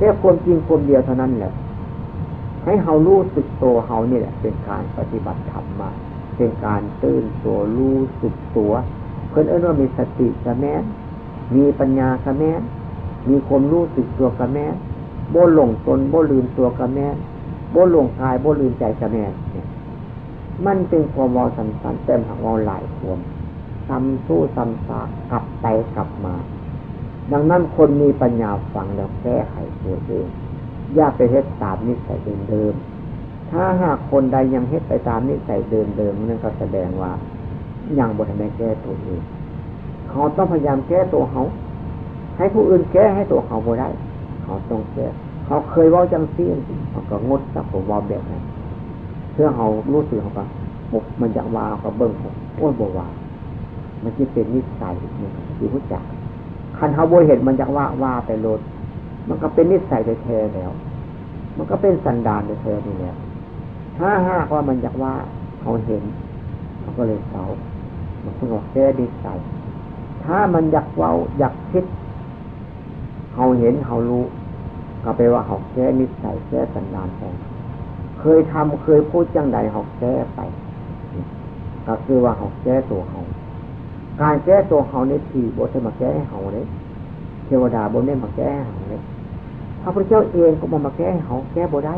แค่ความจริงความเดียวเท่านั้นแหละ ให้เฮารู้สึกตัวเฮานี่แหละเป็นการปฏิบัติธรรมมาเป็นการตื่นตัวรู้สึกตัว เพื่อนเอื้อว่ามีสติกระแมนมีปัญญากระแมนมีความรู้สึกตัวกระแมนโบหลงตนโบลืมตัวกระแมนโบหลงกายโบลืมใจกระแมนเนี่ยมันเป็นความวอสันสันเต็มหักวอหลายความซ้ำสู้ซ้ำซากกลับไปกลับมา ดังนั้นคนมีปัญญาฟังแล้วแก้ไขตัวเองอย่าไปเฮ็ดตามนิสัยเดิมๆถ้าหากคนใดยังเฮ็ดไปตามนิสัยเดิมๆนั่นก็แสดงว่ายังบทไม่แก้ตัวเองเขาต้องพยายามแก้ตัวเขาให้ผู้อื่นแก้ให้ตัวเขาบ่ได้ เขาต้องแก้เขาเคยว่าจังซี่เขาก็งดจากผมว่าแบบนั้นเพื่อเขารู้สึกเขาปะบมันอยากว่าเขาเบิ้งผมอ้วนบว่ามันจะเป็นนิสัยเนี่ยคือผู้จัก คันเขาบ่เห็นมันอยากว่าว่าไปโลดมันก็เป็นนิสัยแท้แล้ว มันก็เป็นสันดานแท้นี่แหละถ้าหากว่ามันอยากว่าเขาเห็นเขาก็เลยเสามันก็แก้นิสัยถ้ามันอยากเว้าอยากคิดเขาเห็นเขารู้ ก็ไปว่าเขาแก้นิสัยแก้สันดานของเคยทำเคยพูดจังใดเขาแก้ไป ก็คือว่าเขาแก้ตัวเขา การแก้ตัวเขาในทีบทมาแก้ให้เขาเลยเทวดาบนได้มาแก้ให้เขาเลยพระพุทธเจ้าเองก็มามาแก้ให้เขาแก้บ่ได้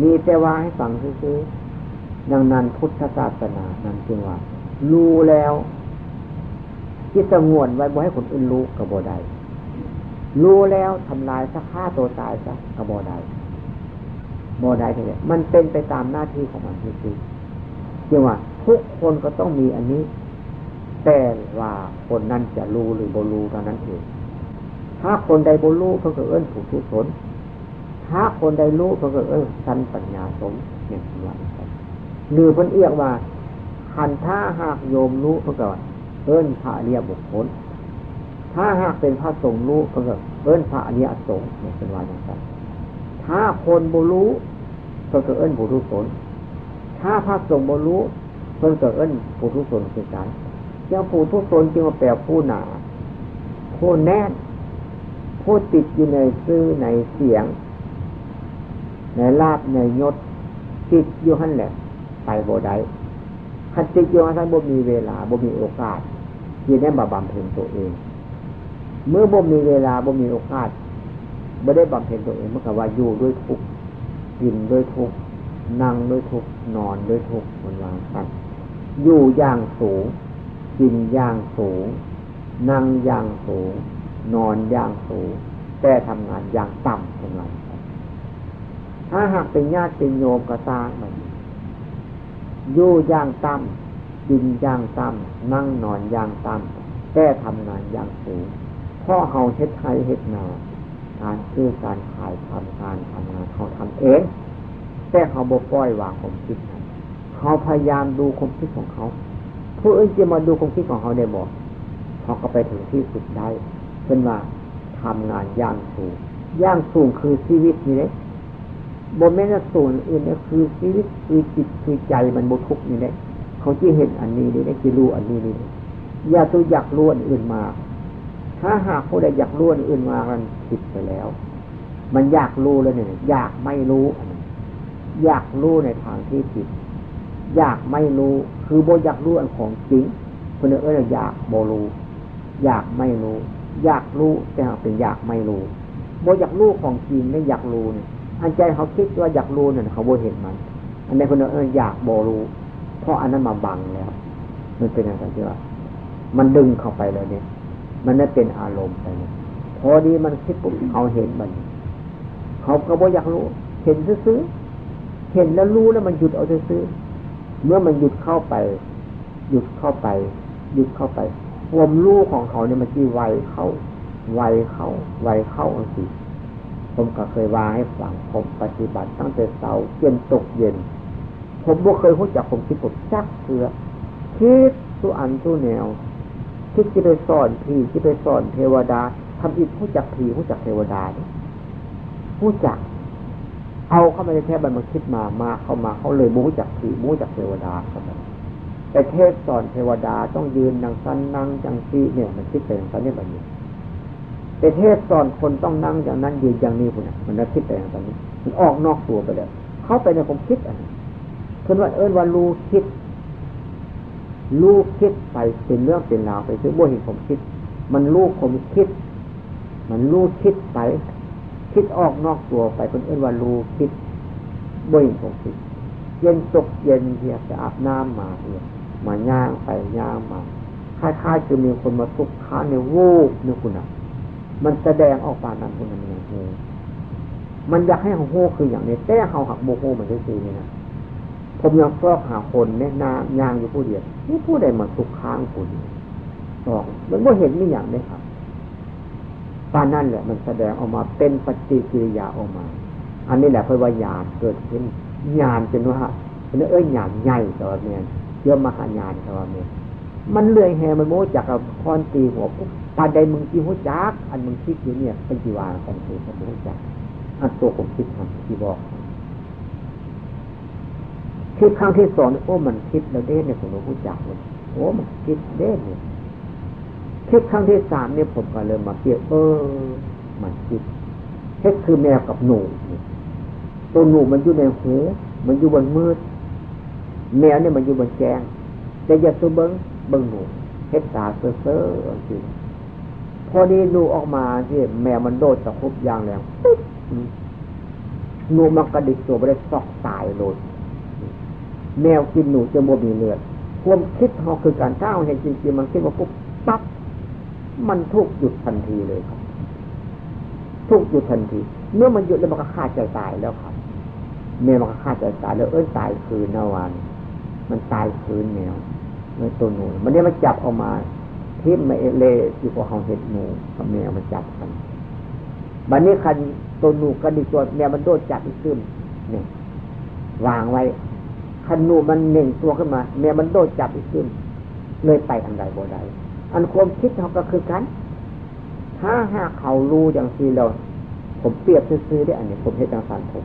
มีแต่ว่าให้ฟังซื่อดังนั้นพุทธศาสนานั้นจึงว่า รู้แล้วคิดสงวนไว้บ่ให้คนอื่นรู้ก็บ่ได้รู้แล้วทำลายสักฆ่าตัวตายซะก็บ่ได้บ่ได้ทีเดียมันเป็นไปตามหน้าที่ของมันจริงๆจึงว่าทุกคนก็ต้องมีอันนี้ แต่ว่าคนนั้นจะรู้หรือบ่รู้เท่านั้นเอง ถ้าคนใดบ่รู้เพิ่งเอิ้นผู้ทุศนถ้าคนใดรู้เพิ่งเอิ้นสันปัญญาสมเนี่ยว่าหรือเพิ่นเอียกว่าคันถ้าหากโยมรู้เพิ่งก็เอิ้นพระเรียบุคคลถ้าหากเป็นพระสงฆ์รู้เพิ่งก็เอิ้นพระอริยสงฆ์เนี่ยเป็นว่าอย่างไรถ้าคนบ่รู้เพิ่งก็เอิ้นผู้ทุศนถ้าพระสงฆ์บ่รู้เพิ่งก็เอิ้นผู้ทุศนคือกันเจ้าผู้ทุศนจึงมาแปลผู้หนา ผู้แน่นผู้ติดอยู่ในซื่อในเสียง ในลาบในยศติดอยู่หันแหละไปโบได้คันติดอยู่หันบ่มีเวลาบ่มีโอกาสที่ได้มาบำเพ็ญตัวเอง เมื่อบ่มีเวลาบ่มีโอกาสบ่ได้บำเพ็ญตัวเองเมื่อกว่าอยู่ด้วยทุกข์กินด้วยทุกข์นั่งด้วยทุกข์นอนด้วยทุกข์มันวางกันอยู่อย่างสูง กินอย่างสูง นั่งอย่างสูง นอนอย่างสูง แต่ทำงานอย่างต่ำเป็นไรถ้าหากเป็นญาติเป็นโยมก็ตางมันอยู่อย่างต่ำกินอย่างต่ำนั่งนอนอย่างต่ำแต่ทำงานอย่างสูงพ่อเขาเฮ็ดไทยเฮ็ดนาการซื้อการขายทำการทำงานเขาทำเองแต่เขาบกปล่อยวางความคิดเขาพยายามดูความคิดของเขา ผู้อื่นจะมาดูความคิดของเขาได้บอกเขาก็ไปถึงที่สุดได้เป็นว่าทำงานย่างสูงย่างสูงคือชีวิตนี่เลยบนแม่นส่วนอื่นนี่คือชีวิตคือจิตคือใจมันบุทุกนี่เลยเขาที่เห็นอันนี้นี่ได้ที่รู้อันนี้นี่อย่าตัวอยากรู้อันอื่นมา ถ้าหากผู้ใดอยากรู้อันอื่นมามันผิดไปแล้ว มันอยากรู้แล้วเนี่ยอยากไม่รู้ อยากรู้ในทางที่ผิด อยากไม่รู้ คือโบอยากรู้อันของจริงคนเอออยากโบรู้อยากไม่รู้ อยากรู้แต่เป็นอยากไม่รู้บ่อยากรู้ของจริงไม่อยากรู้เนี่ยอันใจเขาคิดว่าอยากรู้เนี่ยเขาบ่เห็นมัน อันนี้คนเอออยากบ่รู้เพราะอันนั้นมาบังแล้ว มันเป็นอะไรที่ว่ามันดึงเข้าไปเลยเนี่ย มันไม่เป็นอารมณ์ไปเนี่ยพอดีมันคิดปุ๊บเขาเห็นมันเขาก็บ่อยากรู้ เห็นซื้อเห็นแล้วรู้แล้วมันหยุดเอาซื้อ เมื่อมันหยุดเข้าไป หยุดเข้าไป หยุดเข้าไปความรู้ของเขาเนี่ยมันจีไวเข้า ไวเข้า ไวเข้าอันสิผมก็เคยว่าให้ฟังผมปฏิบัติตั้งแต่เช้าจนตกเย็น ผมบ่เคยรู้จักผมคิดผมจักเสือคิดสู้อันสู้แนวคิดที่ไปสอนผีที่ไปสอนเทวดาทำอีกรู้จักผีรู้จักเทวดารู้จัก เอาเข้ามาในแท้บันมาคิดมามาเข้ามาเขาเลยรู้จักผีรู้จักเทวดาครับแต่เทศสอนเทวดาต้องยืนนังสั้นนั่งจังซี่เนี่ย มันคิดเป็นสันนี่แบบนี้แต่เทศสอนคนต้องนั่งอย่างนั้นยืนอย่างนี้คุณมันจะคิดไปอย่างนี้มันออกนอกตัวไปเลยเข้าไปในผมคิดอันนี้คือว่าเอิญว่ารู้คิดรู้คิดไปเป็นเรื่องเป็นราวไปซื้อบ่เห็นผมคิด มันรู้ผมคิด มันรู้คิดไป คิดออกนอกตัวไปเป็นเอิญว่ารู้คิดบ่เห็นผมคิดเย็นตกเย็นเพียจะอาบน้ำมาเนี่ยมาย่างไปย่างมาคล้ายๆคือมีคนมาทุกข์ค้าในวูบนี่คุณอะ มันแสดงออกมานั้นคนนั้นอย่างโหมันอยากให้เขาโหคืออย่างนี้แต่เขาหักโมโหมันได้ซีนี่นะผมยังชอบหาคนเนี่นายางอยู่ผู้เดียวนี่ผู้ใดมาสุกค้างคุณบอกมันไม่เห็นนี่อย่างนี้ครับ ปานนั่นแหละมันแสดงออกมาเป็นปฏิกิริยาออกมา อันนี้แหละเพื่อว่าญาณเกิดขึ้นญาณเป็นว่าเป็นเอ้ยญาณใหญ่ตัวเนี้ยเยอะมหาญาณตัวเนี้ยมันเลื่อยแหมันโมจากกับคอนตีหัวปุ๊บปานใดมึงจีหัวจัก อันมึงคิดอยู่เนี่ยเป็นจีวากันคือสมุจักอันตัวผมคิดทำที่บอกคิดครั้งที่สองโอ้มันคิดแล้วเด้เนี่ยผมรู้จักเลยโอ้มันคิดเด้เนี่ย คิดครั้งที่สามเนี่ยผมก็เริ่มมาเกี่ยวเออมันคิดเฮ็ดคือแมวกับหนูตัวหนูมันอยู่ในหูมันอยู่บนมืด แมวเนี่ยมันอยู่บนแจงแต่อย่าตัวเบิ้งเบิ้งหนูเฮ็ดตาเซ่อเซ่อจริงพอดีดูออกมาที่แมวมันโดดตะคุบยางแล้วหนูมันกระดิกตัวไปได้ซอกตายโดดแมวกินหนูจะโมมีเลือดความคิดเขาคือการก้าวเห็นจริงๆมันคิดว่าปุ๊บ มันทุกหยุดทันทีเลยครับ ทุกหยุดทันที เมื่อมันหยุดแล้วมันก็ฆ่าใจตายแล้วครับแมวมันก็ฆ่าใจตายแล้วเอ้ยตายคืนนาวัน มันตายคืนแมวในตัวหนูมันได้มาจับออกมาทิ่มมาเอเลอยู่กับเขาเห็ดหนูกับแมวมันจับกันบันนี้คันตัวหนูกระดิกตัวแมวมันโดดจับอีกขึ้นเนี่ยวางไว้คันหนูมันเหน่งตัวขึ้นมา แมวมันโดดจับอีกขึ้นเลยไปอันใดบ่ได้ อันความคิดเขาก็คือกัน ถ้าหากเขารู้อย่างซีเรา ผมเปรียบซื้อได้อันนี้ผมเห็นทางสารผม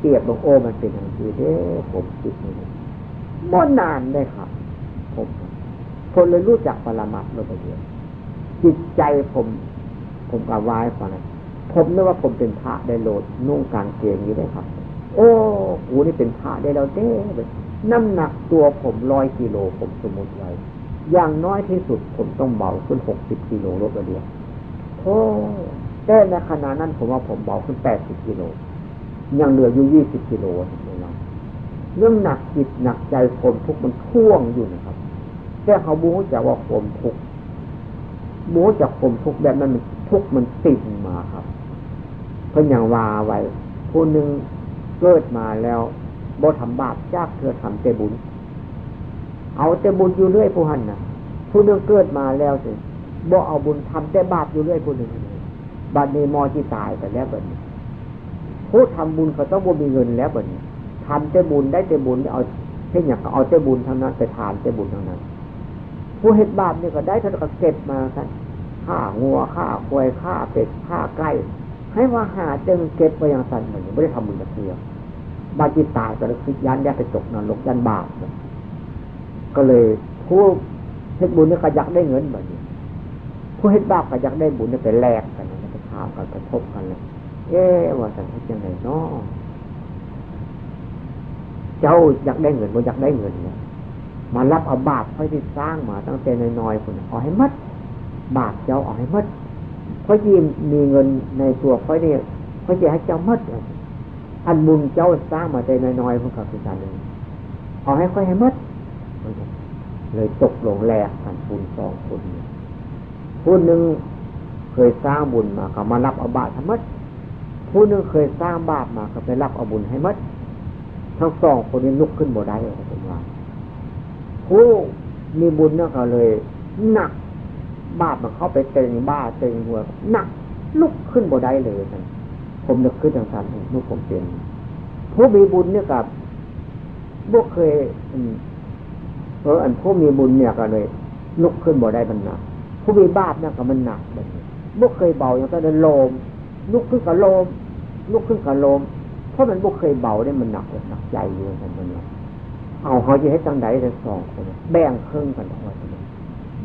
เปรียบบอกโอ้มันเป็นอย่างนี้เด้ผมคิดนี่บ่นานได้ครับ ผมคนเลยรู้จักปรมัตถ์โดยเดียวจิตใจผม ผมกล่าวไว้ฟังนะผมนึกว่าผมเป็นพระได้โลดนุ่งกางเกงนี้ได้ครับ โอ้กูนี่เป็นพระได้แล้วเด้น้ำหนักตัวผมร้อยกิโลผมสมมติไว้ อย่างน้อยที่สุดผมต้องเบาขึ้นหกสิบกิโลลดเดียวโอ้แต่ในขณะนั้นผมว่าผมเบาขึ้นแปดสิบกิโลยังเหลืออยู่ยี่สิบกิโลเรื่องหนักจิตหนักใจผมทุกมันท่วงอยู่นะครับแค่เขาบูจะว่าผมทุกบูจากผมทุกแบบนั้นมันทุกมันติดมาครับ เพื่อนอย่างว่าไว้ผู้หนึ่งเกิดมาแล้วบ่ทำบาปจากเธอทำเตบุญ เอาเตบุญอยู่เรื่อยผู้หันนะผู้นึงเกิดมาแล้วสิบ่เอาบุญทำแต่บาปอยู่เรื่อยผู้หนึ่งบัดนี้มอที่ตายไปแล้วบัดนี้ผู้ทำบุญเขาต้องบ่มีเงินแล้วบัดนี้ทำแต่บุญได้แต่บุญเอาเช่นอย่างเอาแต่บุญทั้งนั้นไปทานแต่บุญทั้งนั้น ผู้เห็ดบาปเนี่ยก็ได้ท่านก็เก็บมาท่านฆ่างัวฆ่าควายฆ่าเป็ดฆ่าไก่ให้ว่าหาจึงเก็บไปอย่างสันเหมือนไม่ได้ทำบุญกับเทียบาจิตตายก็เลยคิดยันแยกไปตกนรกยันบาป ก็เลยผู้เฮ็ดบุญเนี่ยก็อยากได้เงินแบบนี้ผู้เฮ็ดบาปก็อยากได้บุญเนี่ยไปแลกกันไปถามกันไปทบกันเลยเอ๊ว่าสันเฮ็ดยังไงเนาะเจ้าอยากได้เงินบ่อยากได้เงินเนี่ยมารับเอาบาปค่อยที่สร้างมาตั้งแต่น้อยๆคนเอาให้มัด บาปเจ้าเอาให้มัดค่อยยิมมีเงินในตัวค่อยเนี่ค่อยจะให้เจ้ามัดอันบุญเจ้าสร้างมาแต่น้อยๆพวกเขาคือการเลยเอาให้ค่อยให้มัด เลยตกลงแลกกันบุญสองคนผู้หนึ่งเคยสร้างบุญมาเขามารับอาบาปทั้งมัดผู้หนึ่งเคยสร้างบาปมาเขาไปรับอาบุญให้มัดทั้งสองคนนี้ลุกขึ้นบ่ได้เลยผมว่าผู้มีบุญเนี่ยก็เลยหนัก บาปมันเข้าไปเต็งบ้าเต็งหัวหนักลุกขึ้นบ่ได้เลยท่านผมนึกขึ้นทางสันนุกผมเป็นผู้มีบุญเนี่ยกับพวกเคย เอออันผู้มีบุญเนี่ยก็เลย ลุกขึ้นบ่ได้มันหนัก ผู้มีบาปเนี่ยก็มันหนักแบบนี้พวกเคยเบาอย่างก็เดินโลม ลุกขึ้นกับโลม ลุกขึ้นกับโลม เพราะมันพวกเคยเบาเนี่ยมันหนักหนักใจอยู่ท่านเป็นเอาเขาจะให้ตั้งใดแต่สองคนแบ่งครึ่งกันออกมา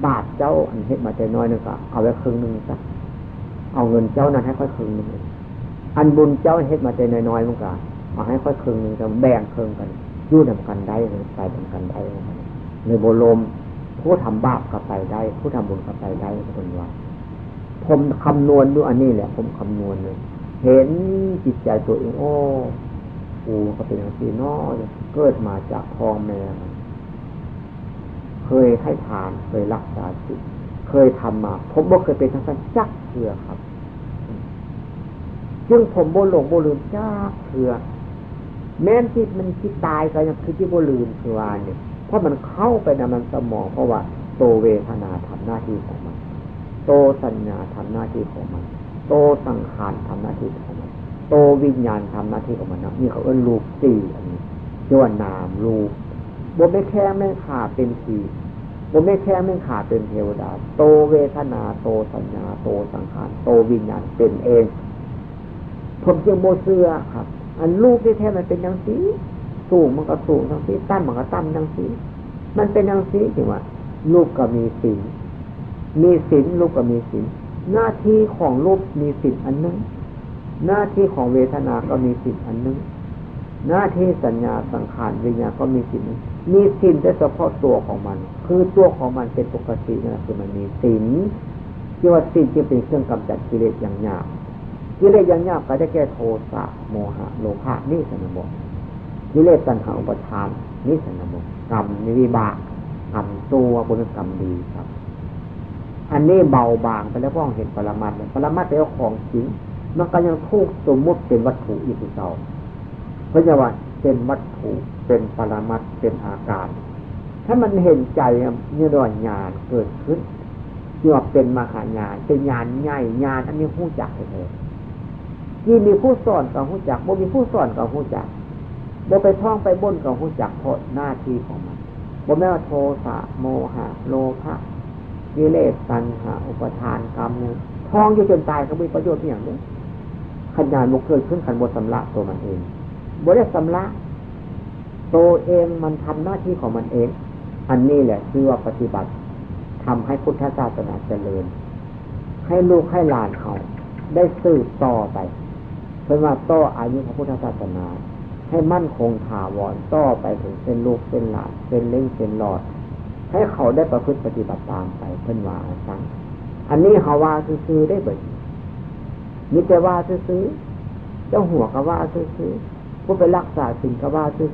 บาทเจ้าอันเฮ็ดมาแต่น้อยนึงก็เอาไว้ครึ่งหนึ่งซะเอาเงินเจ้านั้นให้ค่อยคืนนึงอันบุญเจ้าเฮ็ดมาใจน้อยๆมันก็เอาให้ค่อยคืนนึงจะแบ่งคืนกันยู่นำกันได้ไปนำกันได้ ในโบรมผู้ทำบาปก็ไปได้ ผู้ทำบุญก็ไปได้คนว่าผมคำนวณด้วยอันนี้แหละ ผมคำนวณเลยเห็นจิตใจตัวเองโอ้กูก็เป็นอย่างที่นอเกิดมาจากพ่อแม่เคยให้ทานเคยรักษาจิตเคยทำมา ผมบ่เคยเป็นทั้งสันจักเถื่อครับจึงผมโบหลงโบลืมจักเถื่อแม้นที่มันคิดตายก็ยังคือที่โบลืมคือว่าเนี่ย เพราะมันเข้าไปในมันสมองเพราะว่าโตเวทนาทำหน้าที่ของมัน โตสัญญาทำหน้าที่ของมัน โตสังขารทำหน้าที่ของมัน โตวิญญาณทำหน้าที่ของมันนะนี่เขาเอื้นรูปสี่อันนี้เรียกว่านามรูปบนไม่แค่ไม่ขาดเป็นสี่บนไม่แค่ไม่ขาดเป็นเทวดา โตเวทนา โตสัญญา โตสังขารโตวิญญาณเป็นเอง ผมจึงโมเสือครับ อันรูปที่แท้มันเป็นอย่างสี สูงมันก็สูงทั้งสีตั้นมันก็ตั้นทั้งสีมันเป็นอย่างสีจริงว่ารูปก็มีสินมีสินรูปก็มีสินหน้าที่ของรูปมีสินอันนึง หน้าที่ของเวทนา ก็มีสินอันนึง หน้าที่สัญญาสังขารวิญญาก็มีสินมีสินแต่เฉพาะตัวของมัน คือตัวของมันเป็นปกตินะคือมันมีสินที่ว่าสินที่เป็นเครื่องกำจัดกิเลสอย่างหยาบกิเลสอย่างยากก็ได้แก้โทสะโมหะโลภะนี่สนบก กิเลสตัณหาอุปทานนี่สนบกกรรมนิวิบากกรรมตัวบุญกรรมดีครับ อันนี้เบาบางไปแล้วพ่อเห็นปรมัตถ์ปรมัตถ์เป็นของจริงมันก็ยังทุกสมมุติเป็นวัตถุอีกเจ้าเพราะว่าเป็นวัตถุเป็นปรมัตถ์เป็นอาการ ถ้ามันเห็นใจเนี่ยด้วยญาณเกิดขึ้นเรียกว่าเป็นมหาญาณเป็นญาณใหญ่ญาณอันนี้หู้จักเลยยี่มีผู้สอนกับหูจักบ่มีผู้สอนกับหูจัก บไปท่องไปบ่นกับหูจักเพราะหน้าที่ของมันบ่แม้ว่าโทสะโมหะ โลภะกิเลสตัณหาอุปทานกรรมเนี่ยท่องอยู่จนตายก็มีประโยชน์อย่างนี้ขนาดบุกเกิดขึ้นขันบทสำลักตัวมันเองบ่ได้สำลักตัวเองมันทำหน้าที่ของมันเอง อันนี้แหละคือว่าปฏิบัติทำให้พุทธศาสนาเจริญ ให้ลูกให้หลานเขาได้สืบต่อไปเพื่อว่าต่ออายุพระพุทธศาสนา ให้มั่นคงถาวรต่อไปถึงเป็นลูกเป็นหลานเป็นเล่งเป็นหลอด ให้เขาได้ประพฤติปฏิบัติตามไปเพื่อนว่าสังอันนี้เขาว่าซื้อได้เบิดมิแต่ว่าซื้อเจ้าหัวก็ว่าซื้อผู้ไปรักษาสิ่งก็ว่าซื้อ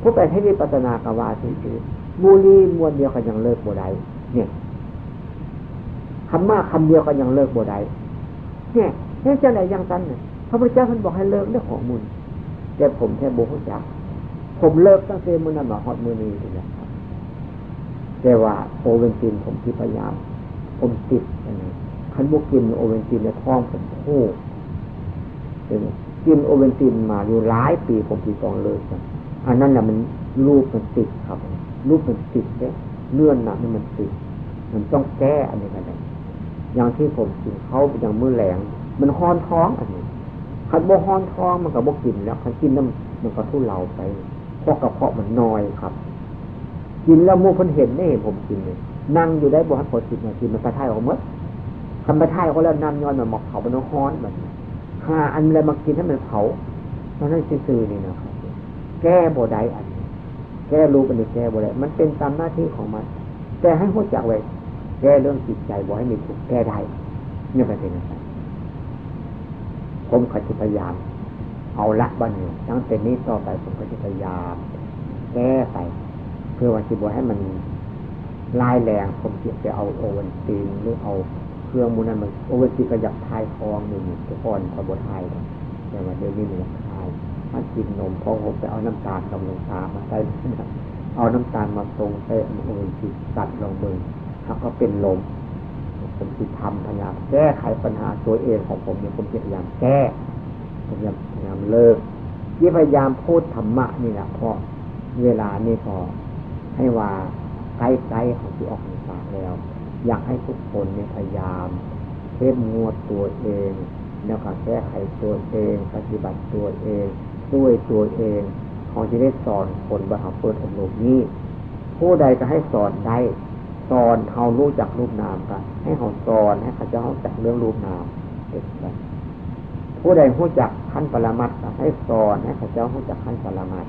ผู้ไปให้วิปัสนากว่าซื้อบุรีมวลเดียวกันยังเลิกบ่ได้เนี่ยคำมากคำเดียวกันยังเลิกบ่ได้เนี่ยนี่จะไหนยังกันเนี่ยพระพุทธเจ้าท่านบอกให้เลิกเรื่องของมุน แต่ผมแค่บุคคลจักผมเลิกตั้งแต่มือนั้นมาฮอดมือนี้เลยครับแต่ว่าโอเวนตินผมที่พยายาม ผมติดอันนี้คันบุกินโอเวนตินในท้องผมโค้เป็นกินโอเวนตินมาอยู่หลายปีผมที่ต้องเลิกกันอันนั้นแหละมันรูปมันติดครับรูปมันติดเนี่ยเลื่อนนะนี่มันติด มันต้องแก้อันนี้กันเลยอย่างที่ผมกินเขาอย่างมือแหลง มันห้อนท้องอันนี้ ขันโบห้อนท้องมันกับโบกินแล้วขันกินน้ำมันก็ทุเลาไปเพราะกระเพาะมันน้อยครับ กินแล้วมูคนเห็นไม่เห็นผมกินเลยนั่งอยู่ได้บ่ฮัดพอสิบนาทีมันกระทายออกมื่อคำกระทายเขาแล้วน้ำย้อนมันหมอกเผามันห้อนแบบหาอันอะไรมากินให้มันเผาเพราะนั่นซื่อนี่นะครับ แก้โบได้อันแก้รู้ปันนี้แก้โบได้มันเป็นตามหน้าที่ของมัน แต่ให้หัวจักไว้แก้เรื่องจิตใจบ่ให้มีทุกแก้ได้เนี่ยเป็นยังไง ผมก็จะพยายาม เอาละบ้านนี้ตั้งแต่นี้ต่อไปผมก็จะพยายามแก้ไป เพื่อวันที่บให้มันลายแรงผมจะไปเอาโอวันตีนหรือเอาเครื่องมูนั้นมันโอวันตีก็อยากทายคองหนึ่งทุกคนพอบทยแต่ว่าเดี๋ยวนี้มันอยากทายมันกินนมพอผมไปเอาน้ำตาลกับลงตามาใส่เอาน้ำตาลมาตรงใส่โอวันตีตัดลงมือแล้วก็เป็นลม ผมจะทำพยายามแก้ไขปัญหาตัวเองของผมเนี่ยผมพยายามแก้พยายามพยายามเลิกยี่พยายามพูดธรรมะนี่แหละพราะเวลานี่พอให้ว่าใกล้ๆของที่ออกปากแล้ว อยากให้ทุกคนเนี่ยพยายามเข้มงวดตัวเองแล้วก็แก้ไขตัวเอง ปฏิบัติตัวเองด้วยตัวเองของจะได้สอนคนบรรเปิดอบรมนี้ผู้ใดจะให้สอนได้ สอนเขารู้จักรูปนามกัน ให้เขาสอนให้เขาจะเขาจักเรื่องรูปนามเด็กไปผู้ใดรู้จักขั้นปรมัตให้สอนให้เขาจะรู้จักขั้นปรมัต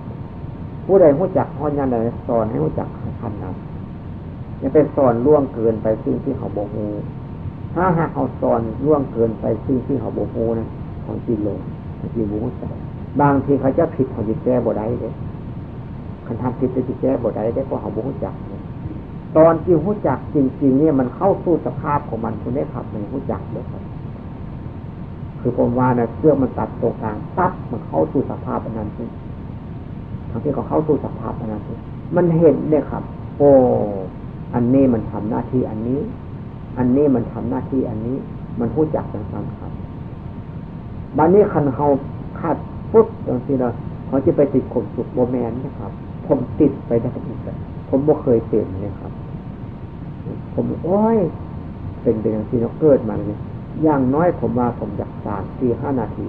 ผู้ใดรู้จักข้อยันใดสอนให้รู้จักขั้นนั้นอย่าไปสอนล่วงเกินไปสิ่งที่เขาบอกูถ้าหากเขาสอนล่วงเกินไปสิ่งที่เขาบอกูนะของจีโลของจีบูใจบางทีเขาจะผิดเขาจะแก้บ่ได้เลยคันทำผิดจะแก้บ่ได้ได้เพราะเขาบูจัก ตอนที่หู้จักจริง ๆ เนี่ยมันเข้าสู่สภาพของมันคุณได้ขับในหู้จักเลยครับ คือผมว่านะเครื่อมันตัดตรงกลางตัดมันเข้าสู่สภาพอันนั้นทั้งที่เขาเข้าสู่สภาพอันนั้นมันเห็นเนี่ยครับ โอ้อันนี้มันทำหน้าที่อันนี้ อันนี้มันทำหน้าที่อันนี้ มันหู้จักจังสันครับบันนี้คันเขาขาดปุ๊บจังสิเราเขาจะไปติดข่มสุขโมแมนนะครับ ผมติดไปได้อีก ผมบ่เคยเป็นนะครับ ผมโอ้ย เป็นเป็นอย่างที่เราเกิดมาเลยอย่างน้อยผมว่าผมอยากสามสี่ห้านาที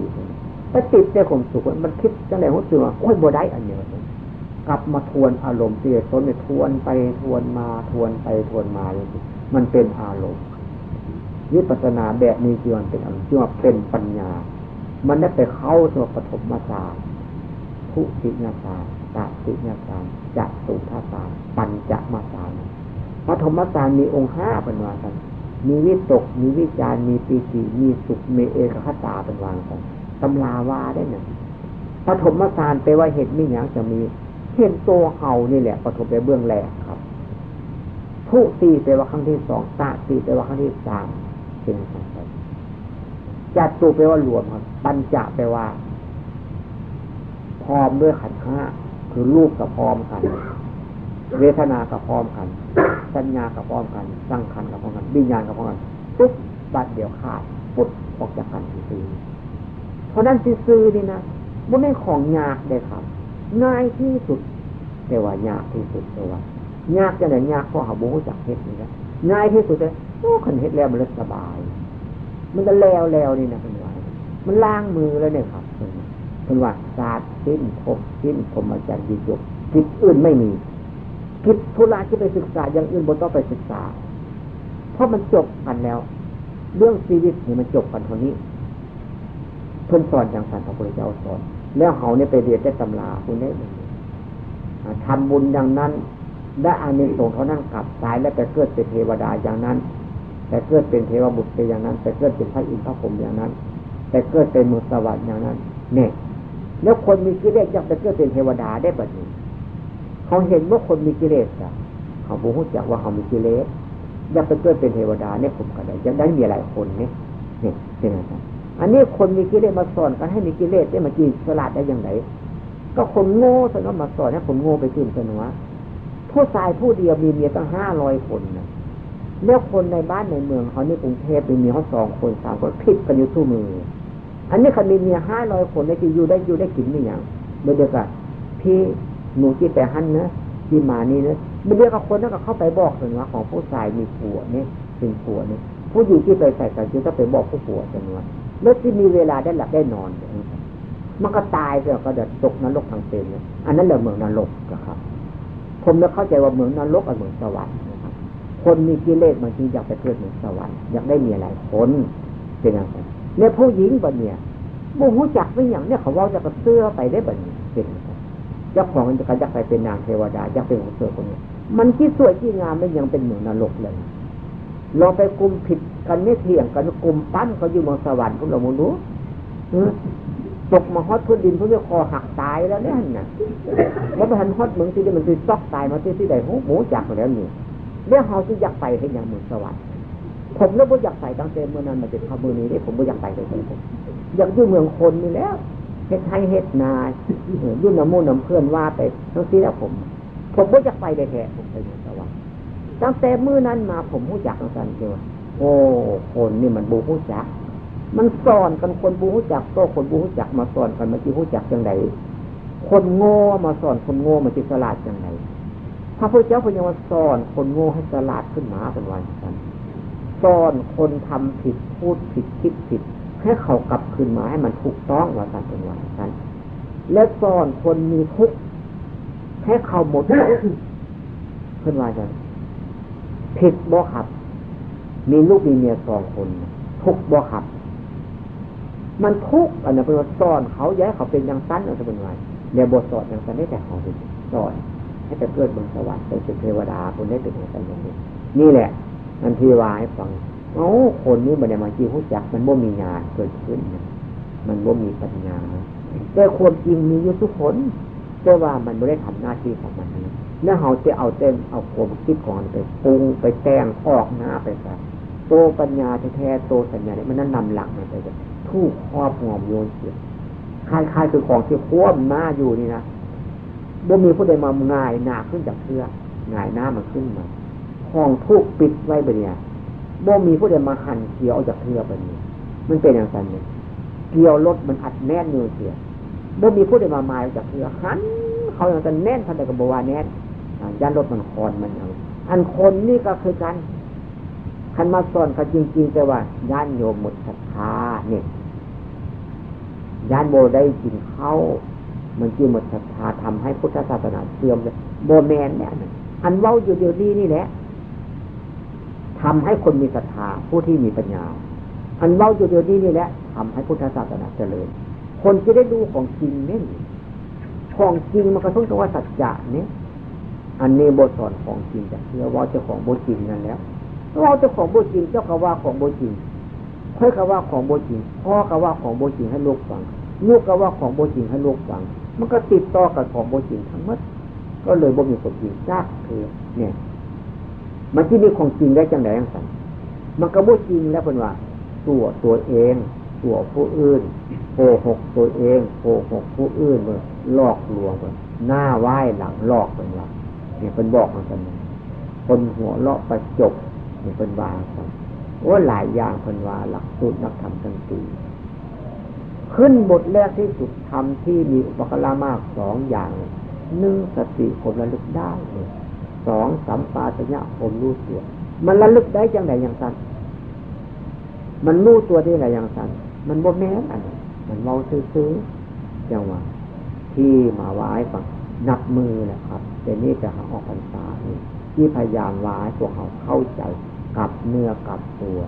ไปติดในข่มสุขมันคิดจังไรหัวตัวโอ้ยบ่ได้อันเดียวกลับมาทวนอารมณ์เสียต้นเนี่ยทวนไปทวนมาทวนไปทวนมาเลยมันเป็นอารมณ์วิปัสนาแบบนี้จีวันเป็นอารมณ์จีว่าเป็นปัญญา มันได้ไปเข้าตัวปฐมมาสารทุติยา สารตติยาสารจัตุทัสารปัญจมาสารปฐมมาสารมีองค์ห้าเป็นวางกัน มีวิตก มีวิจารมีปีติมีสุขมีเอกคตาเป็นวางกันตำลาว่าได้เนี่ยปฐมมาสารแปว่าเห็นไม่อย่างจะมีเห็นตัวเขานี่แหละปฐมไปเบื้องแรกครับทุตีแปว่าครั้งที่สองตาตีแปว่าครั้งที่สามเป็นสองจัตุแปว่ารวมครับปัญจะแปลว่าพร้อมด้วยขันห้า คือรูปกับพร้อมกัน เวทนากับพร้อมกัน สัญญากับพร้อมกันสร้างขันกับพร้อมกันวิญญาณกับพร้อมกันปุ๊บบัดเดียวขาดปุ๊บออกจากกันซื้อเพราะนั้นซื้อนี่นะมันไม่ของยากเลยครับ ง่ายที่สุดแต่ว่ายากที่สุดแต่ว่ายากจะไหนยากเพราะเขาบูจักเฮ็ดนี่นะง่ายที่สุดเลยโอ้ขันเฮ็ดแล้วมันสบาย มันจะแล้วแล้วนี่นะเป็นว่ามันล้างมือแล้วเนี่ยครับ เป็นว่าศาสตร์สิ้นพบสิ้นผมอาจารย์ดีจบกิจอื่นไม่มีกิจธุระที่ไปศึกษาอย่างอื่นบนต้องไปศึกษา เพราะมันจบกันแล้ว เรื่องชีวิตนี่มันจบกันเท่านี้ เพื่อนสอนอย่างสันพระพุทธเจ้าสอน แล้วเขาเนี่ยไปเรียนได้ตำราคุณได้ทำบุญอย่างนั้นได้อานิสงส์เขานั่งกลับตายแล้วไปเกิดเป็นเทวดาอย่างนั้นแต่เกิดเป็นเทวบุตรอย่างนั้น แต่เกิดเป็นพระอินทร์พระพรหมอย่างนั้น แต่เกิดเป็นมุสวรรค์อย่างนั้น เนี่ย แล้วคนมีกิเลสอยากไปเกิดเป็นเทวดาได้แบบนี้ เขาเห็นว่าคนมีกิเลสอะเขาบูฮู้จักว่าเขามีกิเลสอยากไปเกิดเป็นเทวดาเนี่ยผมก็ได้ยังได้มีหลายคนเนี่ยเนี่ยเป็นอะไรอันนี้คนมีกิเลสมาสอนกันให้มีกิเลสได้มาจีสลาดได้ยังไงก็คนโง่สนมาสอนให้คนโง่ไปขึ้นสนวผู้ชายผู้เดียวมีเมียตั้งห้าร้อยคนนะแล้วคนในบ้านในเมืองเขานี่กรุงเทพมีเมีเขาสองคนสามคนผิดกันอยู่ทุกมือ อันนี้คันมีเมียห้าร้อยคนในที่อยู่ได้อยู่ได้กินไม่อย่างเมื่อเดียวกันพี่หนูที่แต่หันนะที่มานี่นะเมื่อเดียวกับคนนั้นก็เข้าไปบอกสนวะของผู้ชายมีผัวเนี่ยเป็นผัวเนี่ยผู้หญิงที่ไปใส่กันจะต้องไปบอกผู้ผัวสนวะแล้วที่มีเวลาได้หลับได้นอนมันก็ตายเสียก็จะตกนรกทางเป็นเนี่ยอันนั้นแหละเมืองนรกครับผมไม่เข้าใจว่าเมืองนรกกับเมืองสวรรค์นะครับคนมีกิเลสบางทีอยากไปเกิดเมืองสวรรค์อยากได้มีอะไรคนเป็นอย่างไร เนี่ยผู้หญิงบัเนี่ยบูหูจักไม่อย่างเนี่ยเขาว่าจะกระเสื้อไปได้บัเนี่ยเป็นเจ้าของจะกระยักไปเป็นนางเทวดายากเป็นของเสือคนนี้มันที่สวยที่งามไม่ยังเป็นเหมือนนรกเลยเราไปกลุ่มผิดกันไม่เที่ยงกันกลุ่มปั้นเขาอยู่เมืองสวรรค์พวกเราโมรู้ตกมาฮอดพื้นดินพวกนี้คอหักตายแล้วเนี่ยนะแล้วไปหันฮอดเมืองที่นี่มันคือซอกตายมาที่ที่ใดหูหมูจักแล้วนี่เรื่องเขาที่อยากไปให้อย่างเมืองสวรรค์ ผมแล้วผมอยากไปตั้งแต่เมื่อนั้นมาเป็นข้ามือนี้นี่ผมไม่อยากไปเลยผมอยากอยู่เมืองคนนี่แล้วเฮ็ดไทยเฮ็ดนายุ่นน้ำมูน้ำเพื่อนว่าไปทั้งที่แล้วผม ผมไม่อยากไปเลยแท้ผมไปเมืองสวรรค์ตั้งแต่มื้อนั้นมาผมรู้จักตั้งแต่เดียวโอ้คนนี่มันบูรู้จัก มันสอนกันคนบูรู้จักก็คนบูรู้จักมาสอนกันมาจีรู้จักยังไงคนโง่มาสอนคนโง่มาจีฉลาดยังไงพระพุทธเจ้าพยายามสอนคนโง่ให้ฉลาดขึ้นมาเป็นวัน กันสอนคนทำผิดพูดผิดคิดผิดให้เขากลับคืนมาให้มันถูกต้องว่ากันเป็นวันกันและสอนคนมีทุกข์ให้เขาหมดทุกข์ขึ้นมากันผิดบ่ครับ มีลูกมีเมียสองคนทุกบ่ครับ มันทุกอันนั้นเป็นสอนเขาแย้เขาเป็นอย่างสั้นอันนั้นเป็นไงเดี๋ยวบทสอนอย่างสั้นได้แต่เขาเป็นสอนให้แต่เกิดบนสวรรค์เป็นเทวดาคนได้เป็นอย่างสั้นอย่างนี้นี่แหละ อันที่วายฟังโอ้คนนี้บันไดมาจีผู้จัก มันบ่มีงานเกิดขึ้น มันบ่มีปัญญา แต่ความจริงมีอยู่ทุกคน แต่ว่ามันไม่ได้ทำหน้าที่ของมันนี้แล้วเขาจะเอาเต็มเอาความคิดของมันไปปรุงไปแต่งออกหน้าไปซะโตปัญญาแท้ๆโตสัญญาเนี่ยมันนั่นนำหลักมันไปจะทุกครอบงอมโยนเสียคล้ายๆคือของที่ควบหน้าอยู่นี่นะบ่มีผู้ใดมาง่ายหนาขึ้นจากเสื้อง่ายหน้ามันขึ้นมา ห้องทุกปิดไว้ไปเนี่ยบ่มีผู้ใดมาหั่นเกี่ยวออกจากเสื้อไปเนี่ยมันเป็นอย่างไรเนี่ยเกี่ยวรถมันอัดแน่นอยู่เสียบ่มีผู้ใดมาหมายจากเสื้อหันเขาอย่างจะแน่นทันแต่กับบวแน่นยันรถมันคอนมันเอาอันคนนี่ก็คือกันคันมาสอนเขาจริงๆแต่ว่าย่านโยมหมดศรัทธาเนี่ยย่านโบได้กินเข้ามันจีหมดศรัทธาทำให้พุทธศาสนาเสื่อมเลยโบแมนเนี่ยอันเว้าอยู่เดียวนี้นี่แหละ ทำให้คนมีศรัทธาผู้ที่มีปัญญา อันเว้าอยู่เดียวนี้นี่แหละทำให้พุทธศาสนาเจริญ คนจะได้ดูของจริงเนี่ยของจริงมันก็ต้องว่าสัจจะเนี่ยอันนี้บทสอนของจริงจะเชื่อว่าเจ้าของบทจริงนั่นแล้วเราเจ้าของบทจริงเจ้าก็ว่าของบทจริงค่อยก็ว่าของบทจริงพ่อก็ว่าของบทจริงให้ลูกฟัง ลูกก็ว่าของบทจริงให้ลูกฟัง มันก็ติดต่อกับของบทจริงทั้งหมด ก็เลยบ่มีความจริงจ้าคือเนี่ย มันที่มีของจริงได้จังไดอย่างสันมันก็บ่จริงแล้วเป็นว่า ตัวตัวเองตัวผู้อื่นโกหกตัวเองโกหกผู้อื่นเลยหลอกลวงเลยหน้าไหว้หลังหลอกเป็นว่าเนี่ยเป็นบอกมันกันคนหัวเลาะประจบเนี่ยเป็นว่าครับว่าหลายอย่างเป็นว่าหลักสูตรนักธรรมทั้งปีขึ้นบทแรกที่สุดทำที่มีอุปกรณ์มากสองอย่างหนึ่งสติผมระลึกได้เลย สองสัมปาสัญญาผมรู้ตัวมันระลึกได้จังไดอย่างสั้นมันรู้ตัวได้ไรอย่างสั้นมันบ่แม้นอันมันเมาซื้อๆจังหวะที่มาไว้ฟังนับมือแหละครับแต่นี่จะหาออกพรรษาที่พยายามไว้พวกเขาเข้าใจกับเนื้อกับตัว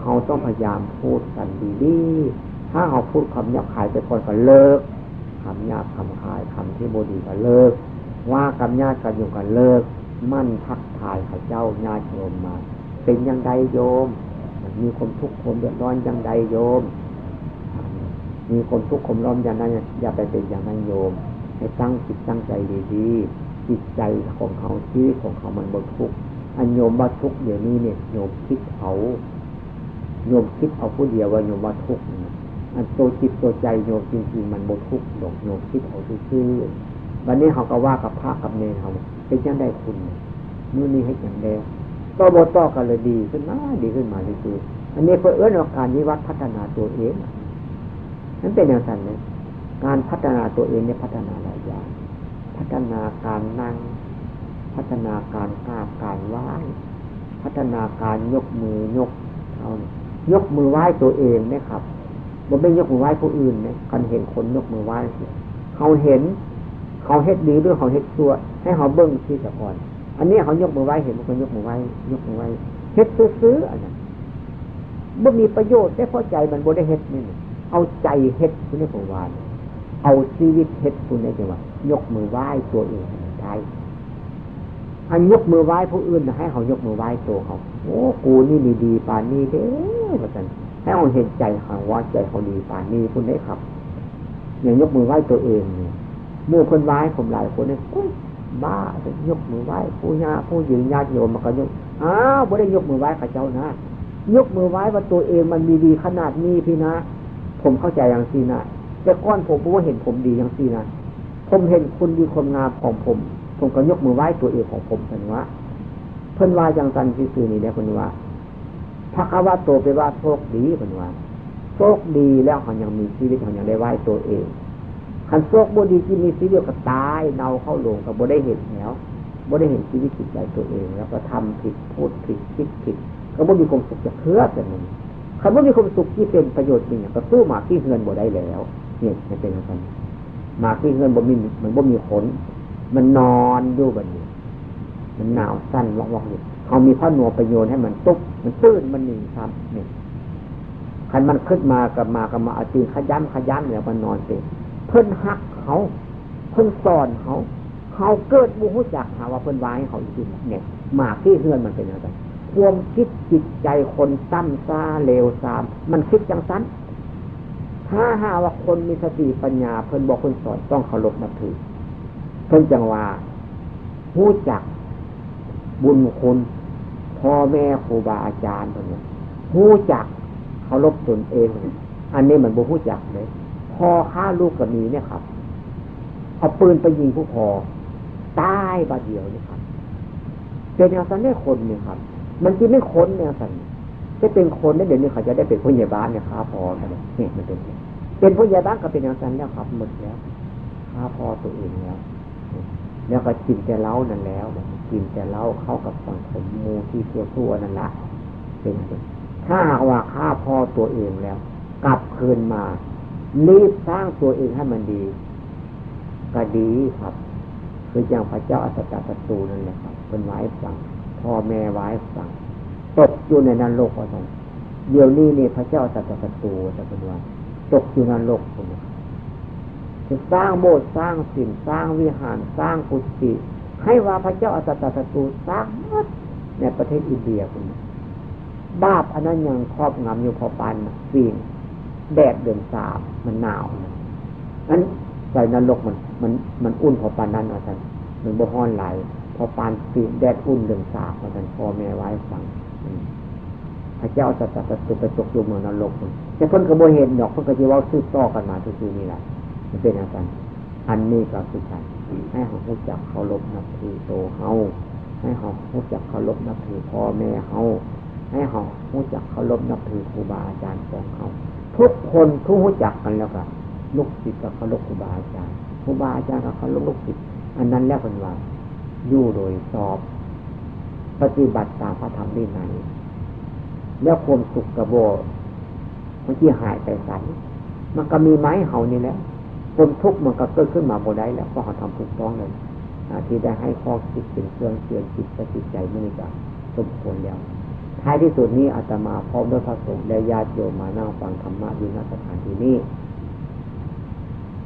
เขาต้องพยายามพูดกันดีๆถ้าเขาพูดคำหยาบคายไปคนก็เลิกคำหยาบคำคายคำที่โมดีก็เลิก ว่าคำญาติกันอยู่กันเลิก มั่นทักทายข้าเจ้าญาติโยมมา เป็นยังไงโยม มีคนทุกข์คนเดือดร้อนยังไงโยม มีคนทุกข์คนร้อนอย่างนั้นอย่าไปเป็นอย่างนั้นโยม ให้ตั้งจิตตั้งใจดีๆจิตใจของเขาที่ของเขามันบนทุกข์อันโยมว่าทุกข์เดี๋ยวนี้เนี่ยโยมคิดเอาโยมคิดเอาผู้เดียวว่าโยมว่าทุกข์อันตัวจิตตัวใจโยมจริงๆมันบนทุกข์ดอกโยมคิดเอาซื่อวันนี้เขาก็ว่ากับพระกับเนรเขา เป็นยังได้คุณนู่นนี่ให้อย่างเดียวก็บต่อกันเลยดีขึ้นมาดีขึ้นมาดีคืออันนี้เพื่อเอื้อนการวิวัฒพัฒนาตัวเองนั้นเป็นอย่างสั้นเลยการพัฒนาตัวเองเนี่ยพัฒนาหลายอย่าง พัฒนาการนั่ง พัฒนาการกราการไหว้พัฒนาการยกมือยกเอายกมือไหว้ตัวเองนี่ยครับมันไม่ยกมือไหว้ผู้อื่นนี่ยกันเห็นคนยกมือไหว้เขาเห็น เขาเฮ็ดดีด้วยเขาเฮ็ดชั่ว ให้เขาเบิ้งที่สะก่อน อันนี้เขายกมือไหว้เห็นมันยกมือไหว้ยกมือไหว้เฮ็ดซื้ออันนั้นบ่มีประโยชน์ได้พอใจมันบ่ได้เฮ็ดนี่เอาใจเฮ็ดคุณในประวานเอาชีวิตเฮ็ดคุณในจังหวะยกมือไหว้ตัวเองใช่อันยกมือไหว้ผู้อื่นให้เขายกมือไหว้ตัวเขาโอ้กูนี่มีดีป่านนี้เด้อมาสันให้เขาเห็นใจเขาว่าใจเขาดีป่านนี้คุณได้ครับอย่างยกมือไหว้ตัวเองเนี่ยเมื่อคนไหว้ผมหลายคนเนี่ย บ้าจะยกมือไหว้ผู้ญาผู้หญิงญาติโยมมันก็ยกอ้าวไม่ได้ยกมือไหว้ข้าเจ้านะ ยกมือไหว้ว่าตัวเองมันมีดีขนาดนี้พี่นะ ผมเข้าใจอย่างซีนะแต่ก้อนผมผมว่าเห็นผมดีอย่างซีนะผมเห็นคุณดีความงามของผม ผมก็ยกมือไหว้ตัวเองของผมเป็นว่าเพิ่นว่าอย่างสันที่สื่อนี่เนี่ยคนว่าพระคาวาโตไปว่าโชคดีเป็นว่าโชคดีแล้วเขายังมีชีวิตเขายังได้ไหว้ตัวเอง คันโชคบุดีที่มีชีวิตก็ตายเนาเข้าลงกับบ่ได้เห็นแล้วบ่ได้เห็นชีวิตจิตใจตัวเอง แล้วก็ทำผิดพูดผิดคิดผิด ก็บ่มีความสุขจะเพื่อแต่มันคำว่ามีความสุขที่เป็นประโยชน์จริงก็สู้หมากที่เฮือนบ่ได้แล้วเนี่ยเป็นอย่างนั้นหมากที่เฮือนบ่มีมันบ่มีขน มันนอนอยู่แบบนี้มันหนาวสั้นวอกๆอยู่เขามีผ้าหนวประโยชน์ให้มันตุกมันตื้นมันหนีครับเนี่ยคันมันขึ้นมากับมากับมาอาจีนขย้ำขย้ำเนี่ยมันนอนเต็ม เพิ่นหักเขา เพิ่นสอนเขา เขาเกิดบูหุจักหาว่าเพิ่นวายเขาจริงเนี่ยหมากที่เฮือนมันเป็นอะไรความคิดจิตใจคนตั้มซาเลวซาม มันคิดจังสันถ้าหาว่าคนมีสติปัญญา เพิ่นบอกเพิ่นสอนต้องเคารพนับถือ เพิ่นจังว่าหู้จักบุญคุณพ่อแม่ครูบาอาจารย์ตัวนี้หู้จักเคารพตนเอง อันนี้มันบุหู้จักเลย พอฆ่าลูกกับมีเนี่ยครับ เอาปืนไปยิงผู้พอตายบาดเดียวนี่ครับเป็นอย่างนั้นได้คนเนี่ยครับ มันที่ไม่ค้นเนี่ยสันจะเป็นคนได้เดี๋ยวนี้เขาจะได้เป็นผู้ใหญ่บ้านเนี่ยค้าพอกันเนี่ยมันเป็นเป็นผู้ใหญ่บ้านก็เป็นอย่างนั้นแล้วครับหมดแล้วค้าพ่อตัวเองแล้วแล้วก็กินแต่เล้านั่นแล้ว กินแต่เล้าเข้ากับสังคมมูที่ทั่วทั่วนั่นละเป็นถ้าว่าข้าพ่อตัวเองแล้ว กลับคืนมา รีบสร้างตัวเองให้มันดี ก็ดีครับ คืออย่างพระเจ้าอัศจรรย์ศัตรูนั่นแหละครับเป็นไว้สั่งพ่อแม่ไว้สั่งตกอยู่ในนั้นโลกอะไรเดี๋ยวนี้นี่พระเจ้าอัศจรรย์ศัตรูจะเป็นว่าตกอยู่ในโลกคนจะสร้างโบสถ์สร้างสิ่งสร้างวิหารสร้างกุฏิให้ว่าพระเจ้าอาสตศัตรูสร้างในประเทศอินเดียคุณบาปอันนั้นยังครอบงำอยู่พอปานฟีน แดดเดือนสามมันหนาวนั้นใส่นรกมันมันมันอุ่นพอปานนั้นอาจารย์มันบ่ฮ้อนไหลพอปานฟีแดดอุ่นเดือนสามอาจารย์พ่อแม่ไว้ฟังพระเจ้าสัตว์ศัตรูไปตกอยู่เมืองนรกแต่เพิ่นก็บ่เห็นดอกเพิ่นก็จะว่าซื้อต่อกันมาทุกทีนี่แหละมันเป็นอาการอันนี้ก็คือการให้เขารู้จักเคารพนับถือโตเฮาให้เขารู้จักเคารพนับถือพ่อแม่เฮาให้เขารู้จักเคารพนับถือครูบาอาจารย์ของเขา ทุกคนทุกรู้จักกันแล้วก็ลูกศิษย์กับเคารพครูบาอาจารย์ครูบาอาจารย์กับเคารพลูกศิษย์อันนั้นแล้วเป็นว่าอยู่โดยสอบ ปฏิบัติตามพระธรรมได้ไหนแล้วความสุขกระโบมันที่หายไปใสมันก็มีไม้เห่านี่แหละความทุกข์มันก็เกิดขึ้นมาบนได้แล้วเพราะเขาทำถูกต้องเลยที่ได้ให้ข้อคิดเป็นเครื่องเตือนจิตและจิตใจมือจะสมควรแล้ว ท้ายที่สุดนี้อาตมาพร้อมด้วยพระสงฆ์และญาติโยมมานั่งฟังธรรมะอยู่ณสถานที่นี้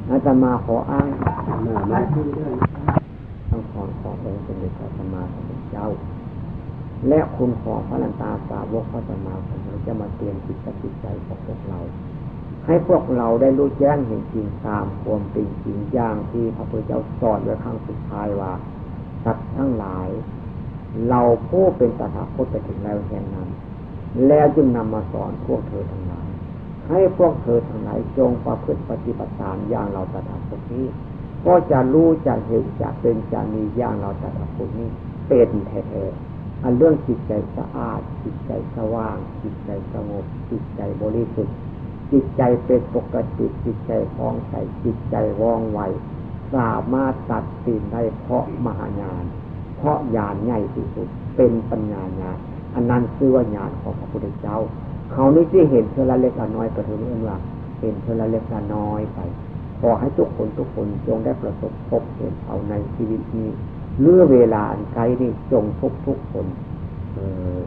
อาตมาขออ้างมามาทั้งขอขององค์สมเด็จพระสัมมาสัมพุทธเจ้า และคุณของพระลันตาสาวกพระสัมมาสัมพุทธเจ้ามาเตือนจิตจิตใจของพวกเรา ให้พวกเราได้รู้แจ้งเห็นจริงตามความเป็นจริงอย่างที่พระพุทธเจ้าสอนไว้ครั้งสุดท้ายว่าสัตว์ทั้งหลาย เราผู้เป็นตถาคตไปถึงแล้วแห่งนั้น แล้วจึงนำมาสอนพวกเธอทั้งหลาย ให้พวกเธอทั้งหลายจงประพฤติปฏิบัติตามอย่างเราตถาคตนี้ ก็จะรู้จะเห็นจะเป็นจะมีอย่างเราตถาคตนี้ เป็นแท้ๆอันเรื่องจิตใจสะอาด จิตใจสว่าง จิตใจสงบ จิตใจบริสุทธิ์จิตใจเป็นปกติจิตใจคล่องใสจิตใจว่องไวสามารถตัดสินได้เพราะมหาญาณ เพราะญาณใหญ่ที่สุด เป็นปัญญาญาณอันนั้นคือว่าญาณของพระพุทธเจ้า เขานี่ที่เห็นเทละเล็กน้อยไปถึงเรื่องว่าเห็นเทละเล็กน้อยไปขอให้ทุกคนทุกคนจงได้ประสบพบเห็นเอาในชีวิตนี้เมื่อเวลาอันไกลนี่จงทุกทุกคน เออ